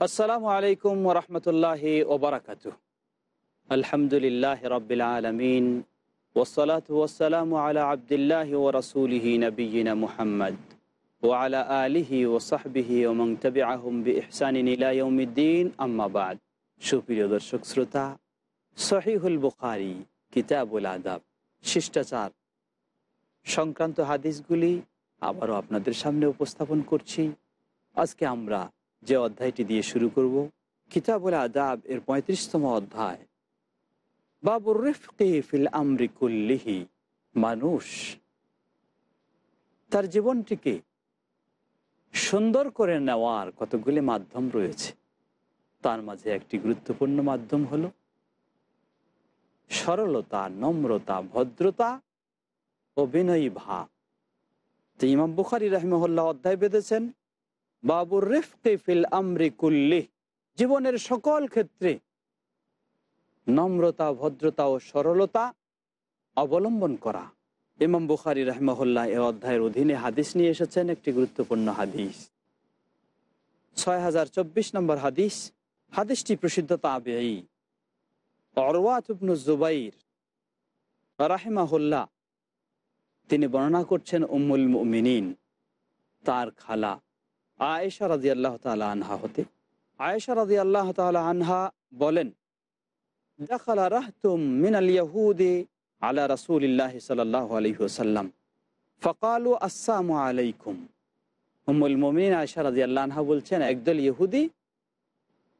আসসালামু আলাইকুম ওরহমতুল্লাহ ওবরাকাত আলহামদুলিল্লাহ রবিল আলমিন ওসলাত ওসালাম আলা আবদুল্লাহ ও রসুলিহি নবীনা মুহাম্মদ ও আলা আলিহি ও সাহবিহি ওমং তবে আহম বি ইহসানিন আম্মাবাদ সুপ্রিয় দর্শক শ্রোতা, সহিহুল বুখারি কিতাবুল আদাব, শিষ্টাচার সংক্রান্ত হাদিসগুলি আবারও আপনাদের সামনে উপস্থাপন করছি। আজকে আমরা যে অধ্যায়টি দিয়ে শুরু করব, কিতাবুল আদাব এর পঁয়ত্রিশতম অধ্যায়। বাবুর রেফকে ফিল আমরিকুল্লিহি মানুষ। তার জীবনটিকে সুন্দর করে নেওয়ার কতগুলি মাধ্যম রয়েছে। তার মাঝে একটি গুরুত্বপূর্ণ মাধ্যম হল সরলতা, নম্রতা, ভদ্রতা ও বিনয়ী ভাব। তো ইমাম বুখারি রহমহল্লা অধ্যায় বেঁধেছেন বাবুর রেফকে ফিল আমরি কুল্লি, জীবনের সকল ক্ষেত্রে নম্রতা, ভদ্রতা ও সরলতা অবলম্বন করা। ইমাম বুখারি রহমহল্লা এ অধ্যায়ের অধীনে হাদিস নিয়ে এসেছেন, একটি গুরুত্বপূর্ণ হাদিস। ছয় হাজার চব্বিশ নম্বর হাদিস, হাদিসটি প্রসিদ্ধ তাবেই অরওয়াতুবনু জুবাইর রাহেমাহুল্লাহ, তিনি বর্ণনা করছেন, উম্মুল মিনিন তার খালা আয়েশা রাজি আল্লাহ তালা আনহা হতে। আয়েশা রাজি আল্লাহ তালা আনহা বলেন, দেখালা রাহতুম মিনাল ইয়াহুদে আলা রাসুলিল্লাহ সাল্লাহ আলহিহসাল্লাম ফকালু আসসালামু আলাইকুম। উম্মুল মমিন আয়েশা রাজি আল্লাহ বলছেন, একদল ইহুদি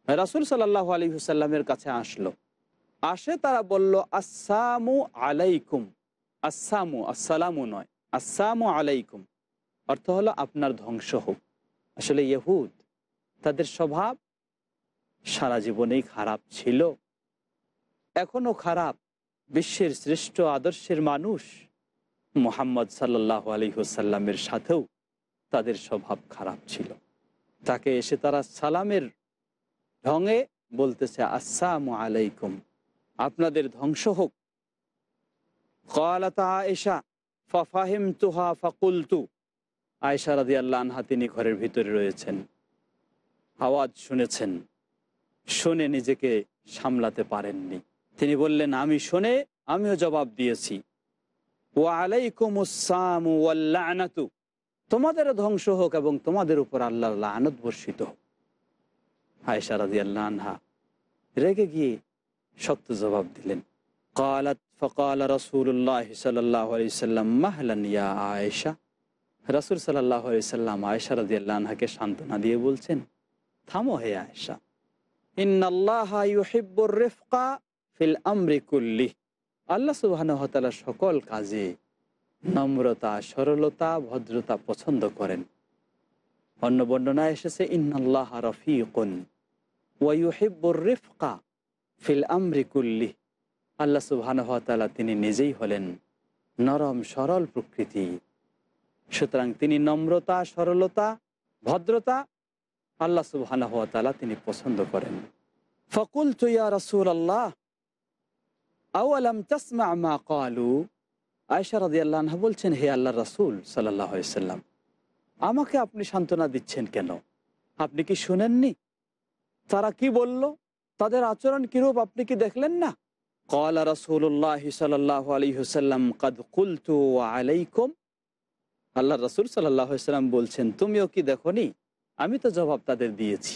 রাসুল সাল্লাহ আলহিহসাল্লামের কাছে আসলো। আসে তারা বলল, আসসামু আলাইকুম। আসসামু, আসসালামু নয়, আসসামু আলাইকুম। অর্থ হলো, আপনার ধ্বংস হোক। আসলে ইহুদ, তাদের স্বভাব সারা জীবনেই খারাপ ছিল। এখনও খারাপ। বিশ্বের শ্রেষ্ঠ আদর্শের মানুষ মোহাম্মদ সাল্লাহ আলহিহসাল্লামের সাথেও তাদের স্বভাব খারাপ ছিল। তাকে এসে তারা সালামের ঢঙে বলতেছে, আসসালামু আলাইকুম। আপনাদের ধ্বংস হোক। কলাতা আয়েশা ফাফাহিম তুহা ফাকুলতু। আয়সা রাদি আল্লাহ তিনি ঘরের ভিতরে রয়েছেন। আওয়াজ শুনেছেন, শুনে নিজেকে সামলাতে পারেননি। তিনি বললেন, আমি শুনে, আমিও জবাব দিয়েছি। আলাইকুমু তোমাদেরও ধ্বংস হোক এবং তোমাদের উপর আল্লাহ আনত বর্ষিত হোক। আয়সা রাদি আল্লাহ রেগে গিয়ে শক্ত জবাব দিলেন, কালাত ফকাল রসুল্লাহ সাল্লাহ আলাইসাল্লাম মাহলান ইয়া আয়েশা। রাসুল সাল্লাহ সাল্লাম আয়সা রাজি আল্লাহকে সান্ত্বনা দিয়ে বলছেন, থামো হে আয়সা ইন্নআল্লাহা ফিল সকল কাজে নম্রতা, সরলতা, ভদ্রতা পছন্দ করেন। অন্য বর্ণনা এসেছে ইন্নআল্লাহ রফিকুন ওয়াইহিব্বুর রিফকা ফিল আমরিকুল্লি আল্লাহ সুবাহানহতালা তিনি নিজেই হলেন নরম, সরল প্রকৃতি। সুতরাং তিনি নম্রতা, সরলতা, ভদ্রতা আল্লাহ সুবাহ তিনি পছন্দ করেন। ফকুল তুইয়া রসুল আল্লাহ আউআলাম তসমা মা কালু আয়সা রাদি আল্লাহ বলছেন, হে আল্লাহ রসুল সাল্লাহ সাল্লাম, আমাকে আপনি সান্ত্বনা দিচ্ছেন কেন? আপনি কি শুনেননি? তারা কি বলল? তাদের আচরণ কিরূপ আপনি কি দেখলেন না? কলা রসুল্লাহ সাল্লাহ আলী হুসাল্লাম কদ কুলতু আলাইকুম আল্লাহ রসুল সাল্লাম বলছেন, তুমিও কি দেখনি? আমি তো জবাব তাদের দিয়েছি।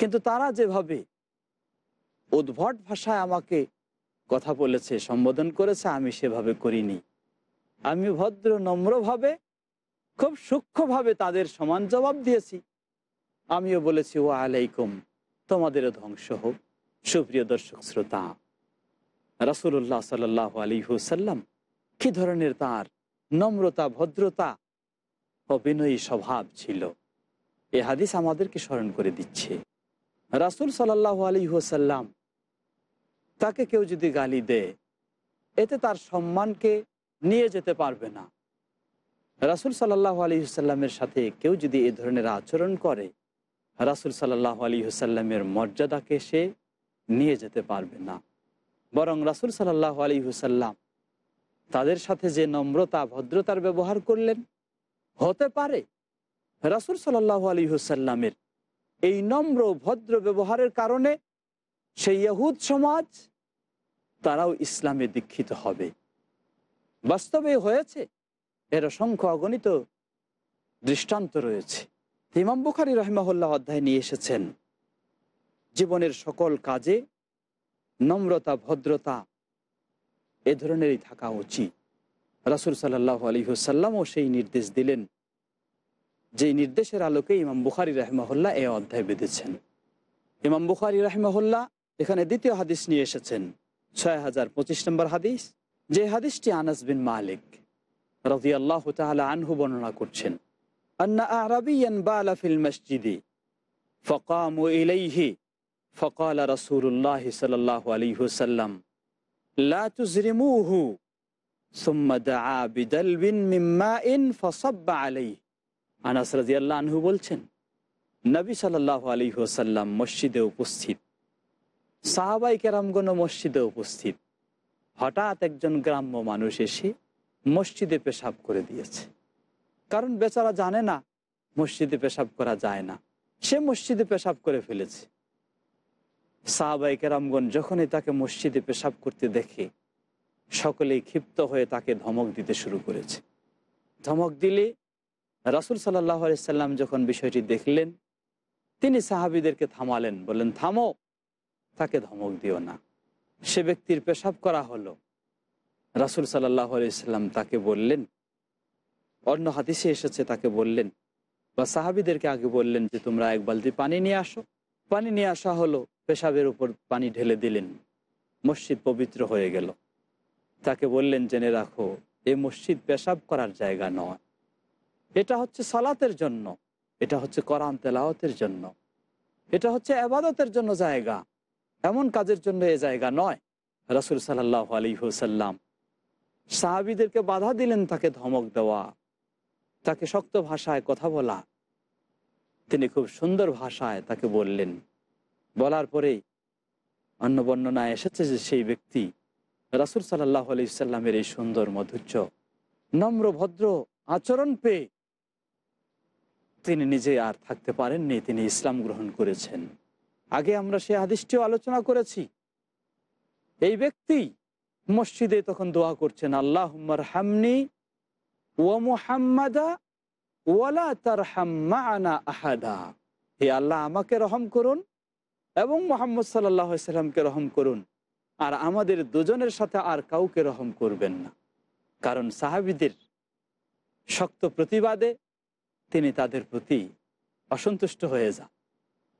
কিন্তু তারা যেভাবে উদ্ভট ভাষায় আমাকে কথা বলেছে, সম্বোধন করেছে, আমি সেভাবে করিনি। আমি ভদ্র, নম্রভাবে, খুব সূক্ষ্মভাবে তাদের সমান জবাব দিয়েছি। আমিও বলেছি ও আলাইকুম, তোমাদেরও ধ্বংস হোক। সুপ্রিয় দর্শক, শ্রোতা রাসুল্লাহ সাল্লাহ আলী হুসাল্লাম কি ধরনের তার? নম্রতা, ভদ্রতা ও বিনয়ী স্বভাব ছিল। এ হাদিস আমাদেরকে স্মরণ করে দিচ্ছে। রাসুল সাল্লাহ আলী হুসাল্লাম তাকে কেউ যদি গালি দেয় এতে তার সম্মানকে নিয়ে যেতে পারবে না। রাসুল সাল্লাহ আলী হুসাল্লামের সাথে কেউ যদি এ ধরনের আচরণ করে, রাসুল সাল্লাহ আলী হুসাল্লামের মর্যাদাকে সে নিয়ে যেতে পারবে না। বরং রাসুল সাল্লাহ আলী হুসাল্লাম তাদের সাথে যে নম্রতা, ভদ্রতার ব্যবহার করলেন হতে পারে। রাসুল সাল্লাহ আলী হুসাল্লামের এই নম্র, ভদ্র ব্যবহারের কারণে সেই ইহুদ সমাজ, তারাও ইসলামে দীক্ষিত হবে। বাস্তবে হয়েছে, এর অসংখ্য অগণিত দৃষ্টান্ত রয়েছে। ইমাম বুখারি রহমাহুল্লাহ অধ্যায় নিয়ে এসেছেন, জীবনের সকল কাজে নম্রতা, ভদ্রতা, এ ধরনেরই থাকা উচিত। রাসুল সাল্লাহ আলহিহসাল্লামও সেই নির্দেশ দিলেন। যে নির্দেশের আলোকে ইমাম বুখারি রাহমাহুল্লাহ এ অধ্যায় বেঁধেছেন। ইমাম বুখারি রাহমাহুল্লাহ এখানে দ্বিতীয় হাদিস নিয়ে এসেছেন। ছয় হাজার পঁচিশ নম্বর হাদিস, যে হাদিসটি আনাস বিন মালিক রাজি আল্লাহ তাহলে আনহু বর্ণনা করছেন। আন্না আরবিয়ান বালাফিল মসজিদি, ফকাম ইলাইহি, ফকাল রাসুল্লাহ সাল আলী হুসাল্লাম লা তুজরিমুহু আনাস রাজিয়াল্লাহ আনহু বলছেন, নবী সাল্লাহ আলী হোসাল্লাম মসজিদে উপস্থিত। সাহাবাই কেরামগণ মসজিদে উপস্থিত। হঠাৎ একজন গ্রাম্য মানুষ এসে মসজিদে পেশাব করে দিয়েছে। কারণ বেচারা জানে না, মসজিদে পেশাব করা যায় না। সে মসজিদে পেশাব করে ফেলেছে। সাহাবাই কেরামগণ যখনই তাকে মসজিদে পেশাব করতে দেখে সকলেই ক্ষিপ্ত হয়ে তাকে ধমক দিতে শুরু করেছে। ধমক দিলে রাসুল সাল্লাহ সাল্লাম যখন বিষয়টি দেখলেন, তিনি সাহাবিদেরকে থামালেন, বললেন, থামো, তাকে ধমক দিও না। সে ব্যক্তির পেশাব করা হলো। রাসুল সাল্লাহ সাল্লাম তাকে বললেন, অন্য হাদিসে এসেছে, তাকে বললেন, বা সাহাবিদেরকে আগে বললেন যে, তোমরা এক বালতি পানি নিয়ে আসো। পানি নিয়ে আসা হলো, পেশাবের উপর পানি ঢেলে দিলেন। মসজিদ পবিত্র হয়ে গেল। তাকে বললেন, জেনে রাখো, এ মসজিদ পেশাব করার জায়গা নয়। এটা হচ্ছে সালাতের জন্য, এটা হচ্ছে করান তেলাওয়াতের জন্য, এটা হচ্ছে আবাদতের জন্য জায়গা। এমন কাজের জন্য এ জায়গা নয়। রাসুল সাল্লাহ আলী হুসাল্লাম সাহাবিদেরকে বাধা দিলেন তাকে ধমক দেওয়া, তাকে শক্ত ভাষায় কথা বলা। তিনি খুব সুন্দর ভাষায় তাকে বললেন। বলার পরেই অন্য বর্ণনায় এসেছে যে সেই ব্যক্তি রাসুল সাল্লাহ আলি সাল্লামের এই সুন্দর মধুর্য, নম্র, ভদ্র আচরণ পেয়ে তিনি নিজে আর থাকতে পারেননি, তিনি ইসলাম গ্রহণ করেছেন। আগে আমরা সে আদিষ্টিও আলোচনা করেছি। এই ব্যক্তি মসজিদে তখন দোয়া করছেন আল্লাহ হামনি ও মুহাম্মাদা ওয়ালা তার হাম্মা আহাদা। হে আল্লাহ, আমাকে রহম করুন এবং মোহাম্মদ সাল্লাহ সাল্লামকে রহম করুন। আর আমাদের দুজনের সাথে আর কাউকে রহম করবেন না। কারণ সাহাবিদের শক্ত প্রতিবাদে তিনি তাদের প্রতি অসন্তুষ্ট হয়ে যান।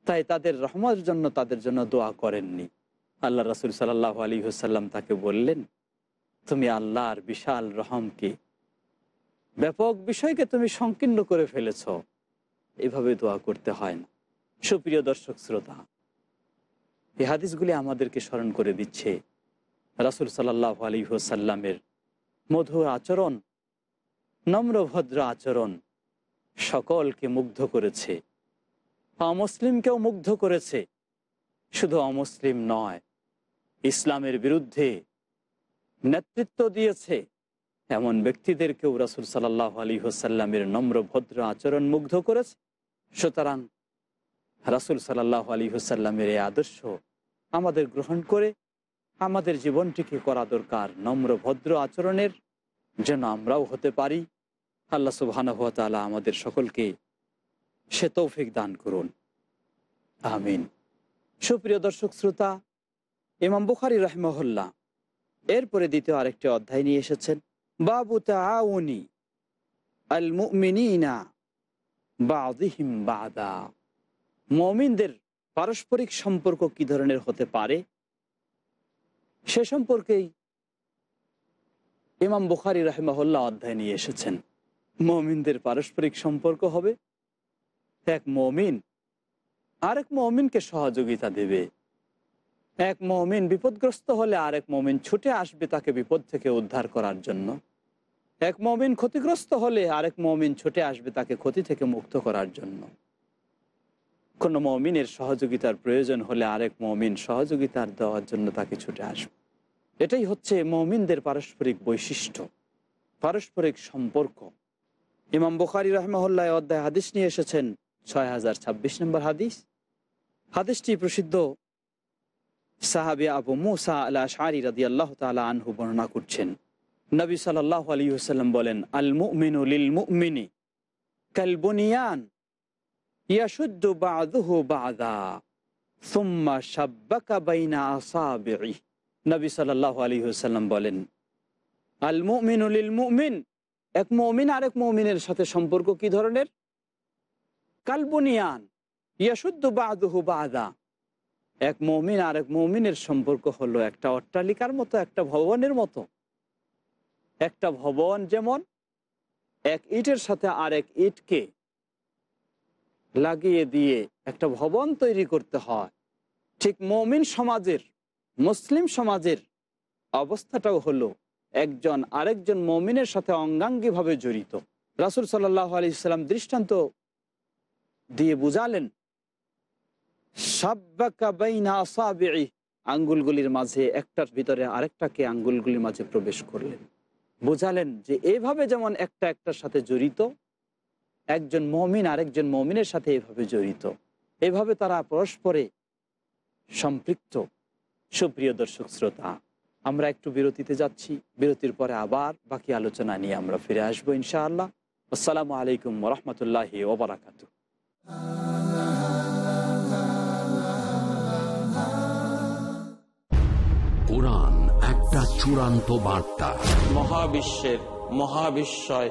তাই তাদের রহমতের জন্য তাদের জন্য দোয়া করেননি। আল্লাহ রসুল সাল্লাহ আলী হুসাল্লাম তাকে বললেন, তুমি আল্লাহর বিশাল রহমকে, ব্যাপক বিষয়কে তুমি সংকীর্ণ করে ফেলেছ। এভাবে দোয়া করতে হয় না। সুপ্রিয় দর্শক, শ্রোতা এই হাদিসগুলি আমাদেরকে স্মরণ করে দিচ্ছে রাসুল সাল্লাহ আলী হুসাল্লামের মধুর আচরণ নম্র ভদ্র আচরণ সকলকে মুগ্ধ করেছে। অমুসলিমকেও মুগ্ধ করেছে। শুধু অমুসলিম নয়, ইসলামের বিরুদ্ধে নেতৃত্ব দিয়েছে। এমন ব্যক্তিদেরকেও রাসুল সাল্লাহ আলী হোসাল্লামের নম্র ভদ্র আচরণ মুগ্ধ করেছে। সুতরাং রাসুল সাল্লাহ আলী হোসাল্লামের এই আদর্শ আমাদের গ্রহণ করে, আমাদের জীবনটিকে করা দরকার নম্র ভদ্র আচরণের যেন আমরাও হতে পারি। আল্লাহ সুবাহানহতালা আমাদের সকলকে সে তৌফিক দান করুন। আমিন। সুপ্রিয় দর্শক শ্রোতা, ইমাম বুখারি রহমহল্লা এরপরে দ্বিতীয় আরেকটি অধ্যায় নিয়ে এসেছেন, বাবু তাউনি আল মুমিনা বাদা। মমিনদের পারস্পরিক সম্পর্ক কি ধরনের হতে পারে? সে সম্পর্কেই ইমাম বুখারি রাহেমাহুল্লাহ অধ্যায় নিয়ে এসেছেন। মমিনদের পারস্পরিক সম্পর্ক হবে এক মমিন আরেক মমিনকে সহযোগিতা দেবে। এক মমিন বিপদগ্রস্ত হলে আরেক মমিন ছুটে আসবে তাকে বিপদ থেকে উদ্ধার করার জন্য। এক মমিন ক্ষতিগ্রস্ত হলে আরেক মমিন ছুটে আসবে তাকে ক্ষতি থেকে মুক্ত করার জন্য। কোনো মমিনের সহযোগিতার প্রয়োজন হলে আরেক মমিন সহযোগিতার দেওয়ার জন্য তাকে ছুটে আসবে। এটাই হচ্ছে মমিনদের পারস্পরিক বৈশিষ্ট্য, পারস্পরিক সম্পর্ক। ইমাম বুখারি রহমহল্লা অধ্যায় হাদিস নিয়ে এসেছেন, ছয় হাজার ছাব্বিশ নম্বর হাদিস। হাদিসটি প্রসিদ্ধ সাহাবি আবু মুসা আল্লাহ শারি রাদি আল্লাহ তালা আনহু বর্ণনা করছেন। নবী সাল্লাহ আলী হুসাল্লাম বলেন আল মুমিনু লিল মুমিনি কালবুনিয়ান। বাদা, সুম্মা নবী বলেন, আল এক মমিন মমিনের সাথে সম্পর্ক কি ধরনের? কালবুনিয়ান বাদা। এক মমিন আরেক মমিনের সম্পর্ক হলো একটা অট্টালিকার মতো, একটা ভবনের মতো। একটা ভবন যেমন, এক ইটের সাথে আরেক ইটকে লাগিয়ে দিয়ে একটা ভবন তৈরি করতে হয়। ঠিক মমিন সমাজের, মুসলিম সমাজের অবস্থাটাও হলো একজন আরেকজন মমিনের সাথে অঙ্গাঙ্গিভাবে জড়িত। রাসুল সাল্লাহ আলি ইসলাম দৃষ্টান্ত দিয়ে বুঝালেন আঙ্গুলগুলির মাঝে, একটার ভিতরে আরেকটাকে আঙ্গুলগুলির মাঝে প্রবেশ করলেন। বুঝালেন যে এভাবে যেমন একটা একটার সাথে জড়িত একজন মমিন আরেকজন মমিনের সাথে এভাবে জড়িত। এভাবে তারা পরস্পরে সম্পৃক্ত। সুপ্রিয় দর্শক শ্রোতা আমরা একটু বিরতিতে যাচ্ছি। বিরতির পরে আবার বাকি আলোচনা নিয়ে আমরা ফিরে আসব ইনশাআল্লাহ। আসসালামু আলাইকুম রহমতুল্লাহ ওবরাকাতু। কোরআন একটা চূড়ান্ত বার্তা। মহাবিশ্বের মহাবিশ্বয়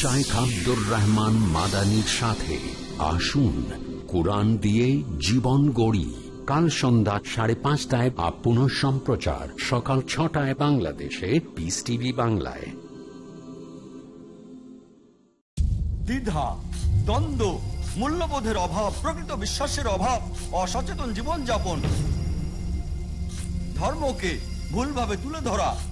শাইখ আব্দুর রহমান মাদানির সাথে আসুন। কোরআন দিয়ে জীবন গড়ি। কাল সন্ধ্যা সাড়ে পাঁচটায় বা পুনঃ সম্প্রচার। সকাল ছটায় বাংলাদেশে। পিস টিভি বাংলায়। দ্বিধা, দ্বন্দ্ব, মূল্যবোধের অভাব, প্রকৃত বিশ্বাসের অভাব, অসচেতন জীবনযাপন। ধর্মকে ভুলভাবে তুলে ধরা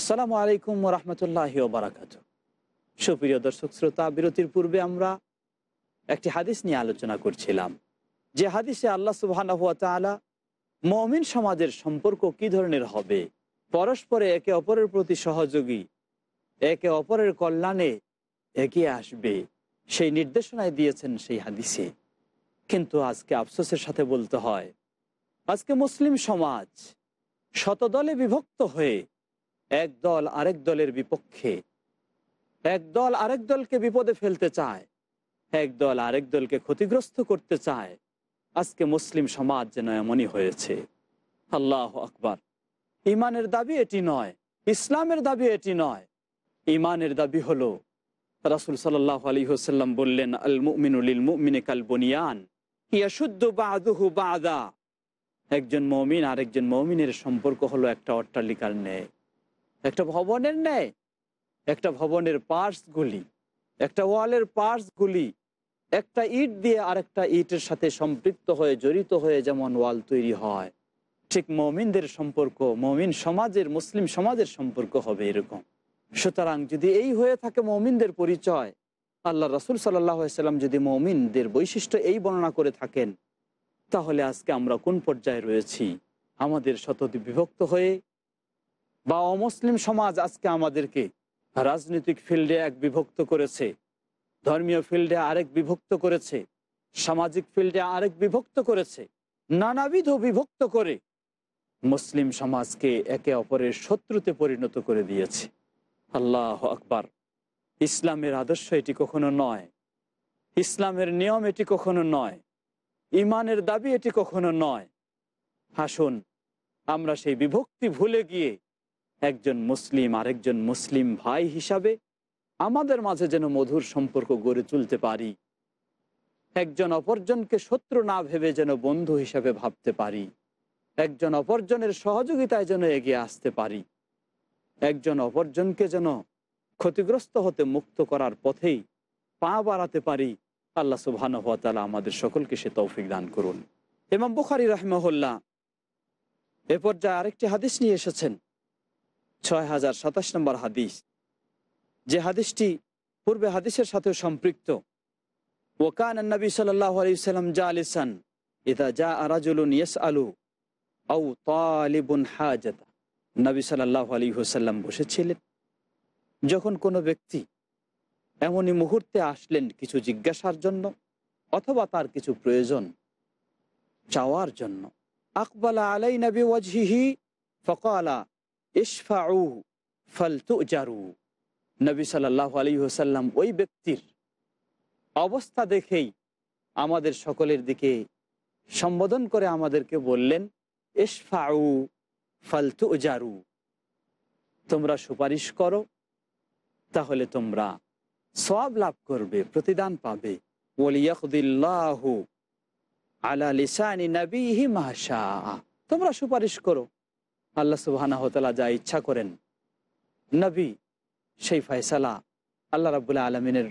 আসসালামু আলাইকুম রহমতুল্লাহ বারাকাত সুপ্রিয় দর্শক, শ্রোতা, বিরতির পূর্বে আমরা একটি হাদিস নিয়ে আলোচনা করছিলাম। যে হাদিসে আল্লাহ সুবাহ মমিন সমাজের সম্পর্ক কি ধরনের হবে? পরস্পরে একে অপরের প্রতি সহযোগী, একে অপরের কল্যাণে এগিয়ে আসবে। সেই নির্দেশনায় দিয়েছেন সেই হাদিসে। কিন্তু আজকে আফসোসের সাথে বলতে হয়, আজকে মুসলিম সমাজ শতদলে বিভক্ত হয়ে এক দল আরেক দলের বিপক্ষে। এক দল আরেক দলকে বিপদে ফেলতে চায়। এক দল আরেক দলকে ক্ষতিগ্রস্ত করতে চায়। আজকে মুসলিম সমাজ যেন এমনই হয়েছে। আল্লাহ আকবার। ইমানের দাবি এটি নয়, ইসলামের দাবি এটি নয়। ইমানের দাবি হলো, রাসুল সাল্লাহ আলী হোসাল্লাম বললেন, আল মুমিনুল মুমিনে কাল বনিয়ান ইয়াশুদ্ধ বাদুহু বাদা। একজন মমিন আরেকজন মমিনের সম্পর্ক হলো একটা অট্টালিকার ন্যায়। একটা ভবনের ন্যায়, একটা ভবনের পার্টসগুলি একটা ওয়ালের পার্টসগুলি একটা ইট দিয়ে আরেকটা ইটের সাথে সম্পৃক্ত হয়ে, জড়িত হয়ে যেমন ওয়াল তৈরি হয়। ঠিক মমিনদের সম্পর্ক, মমিন সমাজের, মুসলিম সমাজের সম্পর্ক হবে এরকম। সুতরাং যদি এই হয়ে থাকে মমিনদের পরিচয়, আল্লাহ রসুল সাল্লাম যদি মমিনদের বৈশিষ্ট্য এই বর্ণনা করে থাকেন, তাহলে আজকে আমরা কোন পর্যায়ে রয়েছি? আমাদের শতদি বিভক্ত হয়ে বা অমুসলিম সমাজ আজকে আমাদেরকে রাজনৈতিক ফিল্ডে এক বিভক্ত করেছে, ধর্মীয় ফিল্ডে আরেক বিভক্ত করেছে, সামাজিক ফিল্ডে আরেক বিভক্ত করেছে, নানাবিধ বিভক্ত করে মুসলিম সমাজকে একে অপরের শত্রুতে পরিণত করে দিয়েছে। আল্লাহ আকবার। ইসলামের আদর্শ এটি কখনো নয়, ইসলামের নিয়ম এটি কখনো নয়, ইমানের দাবি এটি কখনো নয়। হাসুন আমরা সেই বিভক্তি ভুলে গিয়ে একজন মুসলিম আরেকজন মুসলিম ভাই হিসাবে আমাদের মাঝে যেন মধুর সম্পর্ক গড়ে তুলতে পারি। একজন অপরজনকে শত্রু না ভেবে যেন বন্ধু হিসাবে ভাবতে পারি। একজন অপরজনের সহযোগিতায় যেন এগিয়ে আসতে পারি। একজন অপরজনকে যেন ক্ষতিগ্রস্ত হতে মুক্ত করার পথেই পা বাড়াতে পারি। আল্লাহ সুবহান হাতালা আমাদের সকলকে সে তৌফিক দান করুন। এমাম বুখারি রহমহল্লা এ পর্যায়ে আরেকটি হাদিস নিয়ে এসেছেন। ছয় হাজার সাতাশ নম্বর হাদিস। যে হাদিসটি পূর্বে হাদিসের সাথেও সম্পৃক্ত। ওকান নবী আলাইসাল্লাম জা আলিসান ইদা যা আরাজুলুন ইয়েস আলু আউ তালিবুন হাজাতা। নবী সাল্লাহ আলী হুসাল্লাম বসেছিলেন। যখন কোনো ব্যক্তি এমনই মুহূর্তে আসলেন কিছু জিজ্ঞাসার জন্য অথবা তার কিছু প্রয়োজন চাওয়ার জন্য, আকবালা আলাই নবী ওয়াজহিহি ফকালা ইসফাউ ফলতু জারু নবী সাল্লাহ আলী হুসাল্লাম ওই ব্যক্তির অবস্থা দেখেই আমাদের সকলের দিকে সম্বোধন করে আমাদেরকে বললেন ইসফাউ ফালতু জারু তোমরা সুপারিশ করো, তাহলে তোমরা সব লাভ করবে, প্রতিদান পাবে। আলা লিসানি তোমরা সুপারিশ করো। আল্লাহ সুবহানা হতলা যা ইচ্ছা করেন। নবী, সেই ফয়সালা আল্লাহ রাবুল্লাহ আলমিনের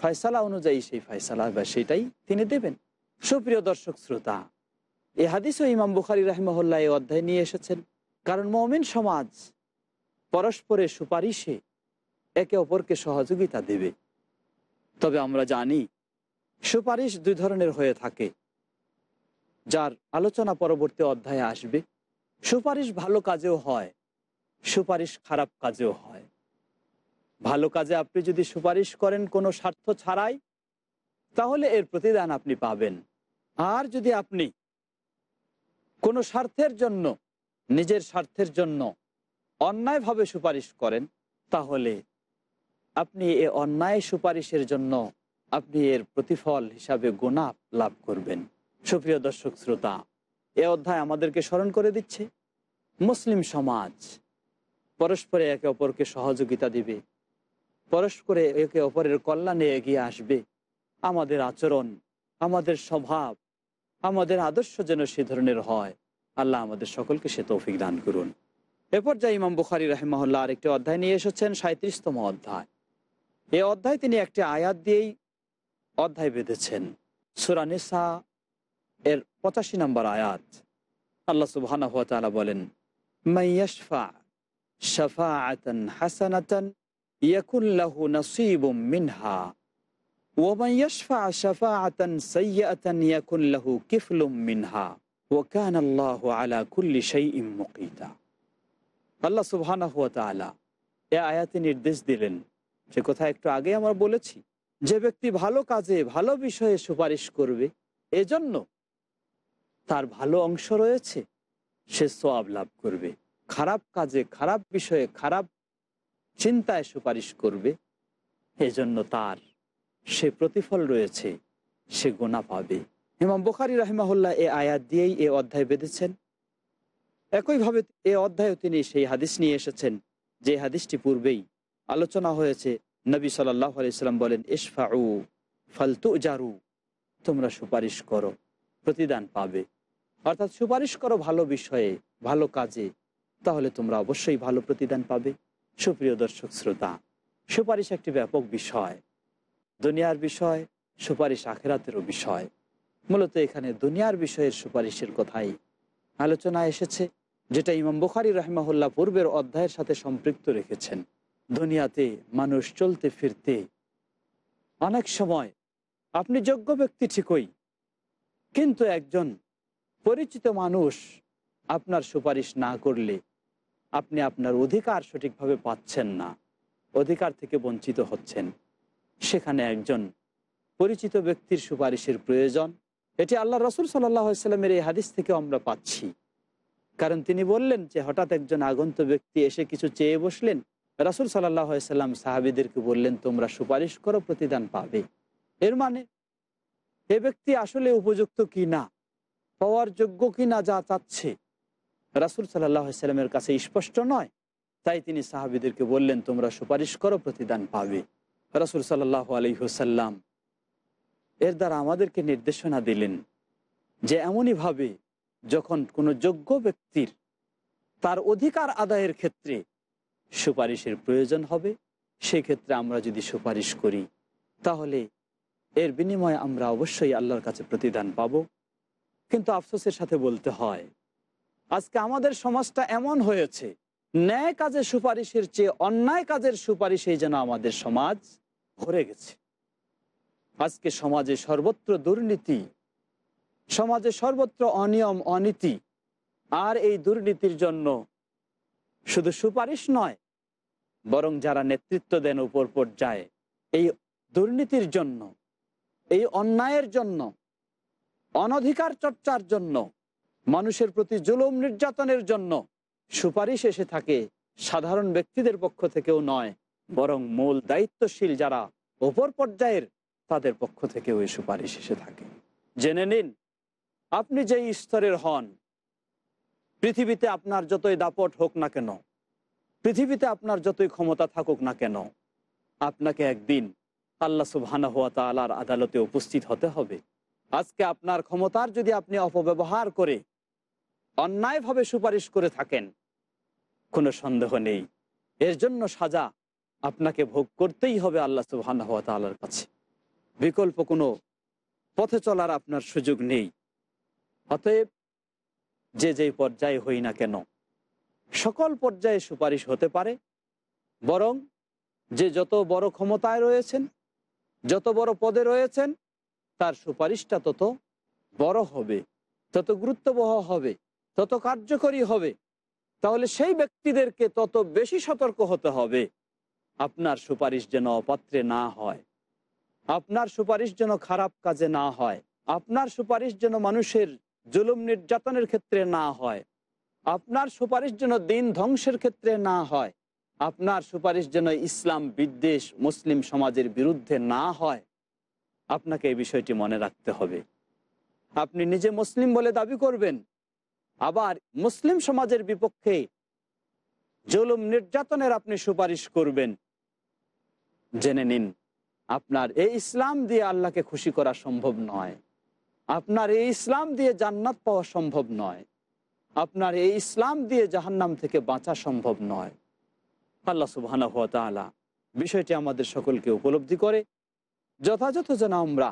ফয়সালা অনুযায়ী সেই ফয়সালা বা সেটাই তিনি দেবেন। সুপ্রিয় দর্শক, শ্রোতা, এ হাদিসও ইমাম বুখারি রাহিমহল্লা এই অধ্যায় নিয়ে এসেছেন। কারণ মমিন সমাজ পরস্পরের সুপারিশে একে অপরকে সহযোগিতা দেবে। তবে আমরা জানি, সুপারিশ দুই ধরনের হয়ে থাকে, যার আলোচনা পরবর্তী অধ্যায়ে আসবে। সুপারিশ ভালো কাজেও হয়, সুপারিশ খারাপ কাজেও হয়। ভালো কাজে আপনি যদি সুপারিশ করেন কোনো স্বার্থ ছাড়াই, তাহলে এর প্রতিদান আপনি পাবেন। আর যদি আপনি কোনো স্বার্থের জন্য, নিজের স্বার্থের জন্য অন্যায়ভাবে সুপারিশ করেন, তাহলে আপনি এ অন্যায় সুপারিশের জন্য আপনি এর প্রতিফল হিসাবে গোনা লাভ করবেন। সুপ্রিয় দর্শক, শ্রোতা এ অধ্যায় আমাদেরকে স্মরণ করে দিচ্ছে। মুসলিম সমাজ পরস্পরে একে অপরকে সহযোগিতা দিবে, পরস্পরে একে অপরের কল্যাণে এগিয়ে আসবে। আমাদের আচরণ, আমাদের স্বভাব, আমাদের আদর্শ যেন সে ধরনের হয়। আল্লাহ আমাদের সকলকে সে তৌফিক দান করুন। এরপর যা ইমাম বুখারি রাহেমহল্লা আরেকটি অধ্যায় নিয়ে এসেছেন সাঁত্রিশতম অধ্যায়। এ অধ্যায় তিনি একটি আয়াত দিয়েই অধ্যায় বেঁধেছেন। সুরানিসা এর পঁচাশি নম্বর আয়াত। আল্লাহ সুবাহ বলেন মিনহা মাইয়াশফা আলা আল্লাহ আয়াতে নির্দেশ দিলেন যে কথা একটু আগে আমরা বলেছি, যে ব্যক্তি ভালো কাজে, ভালো বিষয়ে সুপারিশ করবে, এজন্য তার ভালো অংশ রয়েছে, সে সোয়াব লাভ করবে। খারাপ কাজে, খারাপ বিষয়ে খারাপ চিন্তায় সুপারিশ করবে। এজন্য তার সে প্রতিফল রয়েছে, সে গোনা পাবে। ইমাম বুখারি রাহিমাহুল্লাহ এ আয়াত দিয়েই এ অধ্যায় বেঁধেছেন। একইভাবে এ অধ্যায়ে তিনি সেই হাদিস নিয়ে এসেছেন, যে হাদিসটি পূর্বেই আলোচনা হয়েছে। নবী সাল্লাহ আলাইসাল্লাম বলেন ইসফাউ ফালতু জারু তোমরা সুপারিশ করো, প্রতিদান পাবে। অর্থাৎ সুপারিশ করো ভালো বিষয়ে, ভালো কাজে, তাহলে তোমরা অবশ্যই ভালো প্রতিদান পাবে। সুপ্রিয় দর্শক শ্রোতা, সুপারিশ একটি ব্যাপক বিষয়। দুনিয়ার বিষয়, সুপারিশ আখেরাতেরও বিষয়। মূলত এখানে দুনিয়ার বিষয়ের সুপারিশের কথাই আলোচনা এসেছে, যেটা ইমাম বুখারি রহমাহুল্লাহ পূর্বের অধ্যায়ের সাথে সম্পৃক্ত রেখেছেন। দুনিয়াতে মানুষ চলতে ফিরতে অনেক সময় আপনি যোগ্য ব্যক্তি ঠিকই, কিন্তু একজন পরিচিত মানুষ আপনার সুপারিশ না করলে আপনি আপনার অধিকার সঠিকভাবে পাচ্ছেন না, অধিকার থেকে বঞ্চিত হচ্ছেন। সেখানে একজন পরিচিত ব্যক্তির সুপারিশের প্রয়োজন। এটি আল্লাহ রসুল সাল্লামের এই হাদিস থেকে আমরা পাচ্ছি। কারণ তিনি বললেন যে হঠাৎ একজন আগন্ত ব্যক্তি এসে কিছু চেয়ে বসলেন। রাসুল সাল্লাম সাহাবিদেরকে বললেন, তোমরা সুপারিশ করো, প্রতিদান পাবে। এর মানে এ ব্যক্তি আসলে উপযুক্ত কি না? পাওয়ার যোগ্য কি না যা চাচ্ছে। রাসুল সাল্লামের কাছে স্পষ্ট নয়। তাই তিনি সাহাবিদেরকে বললেন, তোমরা সুপারিশ করো, প্রতিদান পাবে। রাসুল সাল্লাহ আলহিহসাল্লাম এর দ্বারা আমাদেরকে নির্দেশনা দিলেন যে, এমনইভাবে যখন কোনো যোগ্য ব্যক্তির তার অধিকার আদায়ের ক্ষেত্রে সুপারিশের প্রয়োজন হবে, সেক্ষেত্রে আমরা যদি সুপারিশ করি, তাহলে এর বিনিময়ে আমরা অবশ্যই আল্লাহর কাছে প্রতিদান পাব। কিন্তু আফসোসের সাথে বলতে হয়। আজকে আমাদের সমাজটা এমন হয়েছে, ন্যায় কাজের সুপারিশের চেয়ে অন্যায় কাজের সুপারিশেই যেন আমাদের সমাজ ভরে গেছে। আজকে সমাজে সর্বত্র দুর্নীতি, সমাজে সর্বত্র অনিয়ম, অনীতি, আর এই দুর্নীতির জন্য শুধু সুপারিশ নয়, বরং যারা নেতৃত্ব দেন উপর পর্যায়ে, এই দুর্নীতির জন্য, এই অন্যায়ের জন্য অনধিকার চর্চার জন্য, মানুষের প্রতি জুলুম নির্যাতনের জন্য সুপারিশ এসে থাকে সাধারণ ব্যক্তিদের পক্ষ থেকেও নয়, বরং মূল দায়িত্বশীল যারা ওপর পর্যায়ের তাদের পক্ষ থেকেও এই সুপারিশ এসে থাকে। জেনে নিন, আপনি যেই স্তরের হন, পৃথিবীতে আপনার যতই দাপট হোক না কেন, পৃথিবীতে আপনার যতই ক্ষমতা থাকুক না কেন, আপনাকে একদিন আল্লাহ সুবহানা হাত তালার আদালতে উপস্থিত হতে হবে। আজকে আপনার ক্ষমতার যদি আপনি অপব্যবহার করে, অন্যায়ভাবে সুপারিশ করে থাকেন, কোনো সন্দেহ নেই। এর জন্য সাজা আপনাকে ভোগ করতেই হবে আল্লাহ তালার কাছে। বিকল্প কোনো পথে চলার আপনার সুযোগ নেই। অতএব যে যেই পর্যায়ে হই না কেন, সকল পর্যায়ে সুপারিশ হতে পারে, বরং যে যত বড় ক্ষমতায় রয়েছেন, যত বড় পদে রয়েছেন তার সুপারিশটা তত বড় হবে, তত গুরুত্ববহ হবে, তত কার্যকরী হবে। তাহলে সেই ব্যক্তিদেরকে তত বেশি সতর্ক হতে হবে। আপনার সুপারিশ যেন অপাত্রে না হয়, আপনার সুপারিশ যেন খারাপ কাজে না হয়, আপনার সুপারিশ যেন মানুষের জুলুম নির্যাতনের ক্ষেত্রে না হয়, আপনার সুপারিশ যেন দিন ধ্বংসের ক্ষেত্রে না হয়, আপনার সুপারিশ যেন ইসলাম বিদ্বেষ মুসলিম সমাজের বিরুদ্ধে না হয়। আপনাকে এই বিষয়টি মনে রাখতে হবে। আপনি নিজে মুসলিম বলে দাবি করবেন। আবার মুসলিম সমাজের বিপক্ষে জলুম নির্যাতনের আপনি সুপারিশ করবেন। জেনে নিন, আপনার এই ইসলাম দিয়ে আল্লাহকে খুশি করা সম্ভব নয়। আপনার এই ইসলাম দিয়ে জান্নাত পাওয়া সম্ভব নয়। আপনার এই ইসলাম দিয়ে জাহান্নাম থেকে বাঁচা সম্ভব নয়। আল্লাহ সুবাহ বিষয়টি আমাদের সকলকে উপলব্ধি করে যথাযথ যেন আমরা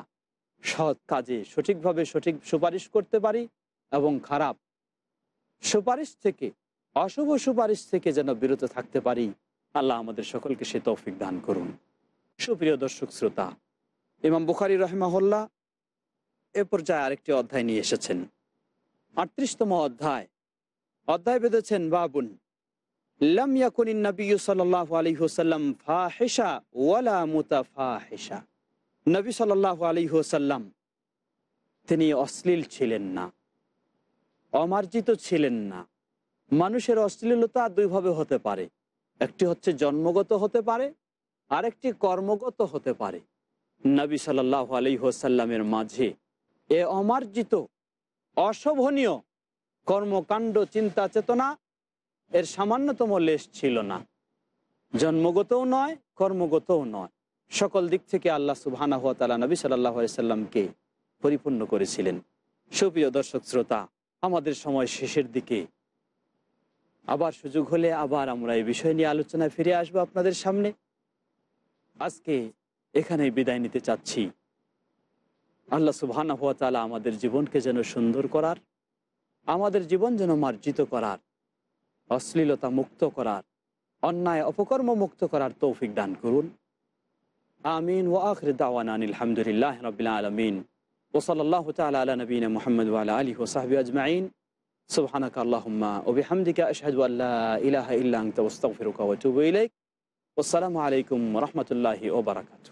সৎ কাজে সঠিকভাবে সঠিক সুপারিশ করতে পারি এবং খারাপ সুপারিশ থেকে, অশুভ সুপারিশ থেকে যেন বিরত থাকতে পারি। আল্লাহ আমাদের সকলকে সে তৌফিক দান করুন। সুপ্রিয় দর্শক শ্রোতা, ইমাম বুখারি রহমাহল্লা এ পর্যায়ে আরেকটি অধ্যায় নিয়ে এসেছেন। আটত্রিশতম অধ্যায় অধ্যায় বেঁধেছেন বাবুন, লাম ইয়াকুনিন নবী সাল্লাল্লাহু আলাইহি ওয়াসাল্লাম ফাহিশা ওয়ালা মুতাফাহিশা। নবী সাল্লাল্লাহু আলাইহি ওয়াসাল্লাম, তিনি অশ্লীল ছিলেন না, অমার্জিত ছিলেন না। মানুষের অশ্লীলতা দুইভাবে হতে পারে। একটি হচ্ছে জন্মগত হতে পারে, আরেকটি কর্মগত হতে পারে। নবী সাল্লাহ আলহিহসাল্লামের মাঝে এ অমার্জিত, অশোভনীয় কর্মকাণ্ড, চিন্তা, চেতনা এর সামান্যতম লেশ ছিল না। জন্মগতও নয়, কর্মগতও নয়। সকল দিক থেকে আল্লাহ সুবহানা হাত তালা নবী সাল্লাহ সাল্লামকে পরিপূর্ণ করেছিলেন। সুপ্রিয় দর্শক, শ্রোতা, আমাদের সময় শেষের দিকে। আবার সুযোগ হলে আবার আমরা এই বিষয় নিয়ে আলোচনায় ফিরে আসব আপনাদের সামনে। আজকে এখানেই বিদায় নিতে চাচ্ছি। আল্লাহ সুবহানা হাত তালা আমাদের জীবনকে যেন সুন্দর করার, আমাদের জীবন যেন মার্জিত করার, অশ্লীলতা মুক্ত করার, অন্যায় অপকর্ম মুক্ত করার তৌফিক দান করুন। آمين. وآخر دعوانا الحمد لله رب العالمين. وصلى الله تعالى على نبينا محمد وعلى آله وصحبه أجمعين. سبحانك اللهم وبحمدك أشهد أن لا إله إلا أنت واستغفرك وأتوب إليك. والسلام عليكم ورحمة الله وبركاته.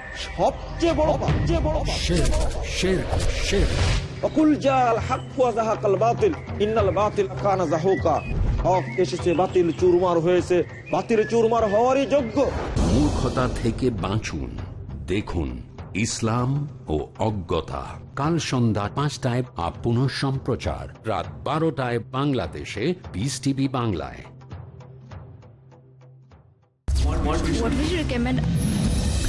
সবচেয়ে বড় সবচেয়ে বড় পাপ। শের শের শের। অকুল জাল হাক ওয়া যাহাকাল বাতিল ইন্নাল বাতিল কানা যাহুকা। হক এসেছে বাতিল চুরমার হয়েছে। বাতিল চুরমার হওয়ারই যোগ্য। মূর্খতা থেকে বাঁচুন দেখুন ইসলাম ও অজ্ঞতা। কাল সন্ধ্যা পাঁচটায় আপ পুনঃ সম্প্রচার রাত বারোটায় বাংলাদেশে পিস টিভি বাংলায়। What would you recommend?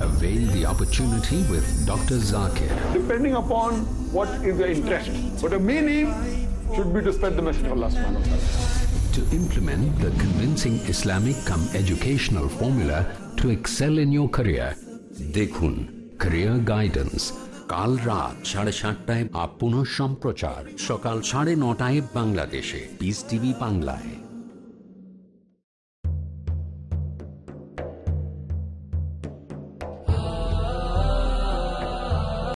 Avail the opportunity with Dr. Zakir. Depending upon what is your interest. But the main aim should be to spread the message of Allah subhanahu wa ta'ala. To implement the convincing Islamic come educational formula to excel in your career. দেখুন Career Guidance কাল রাত সাড়ে সাতটায় up পুনঃ সম্প্রচার সকাল সাড়ে নটায় বাংলাদেশে পিস টিভি বাংলায়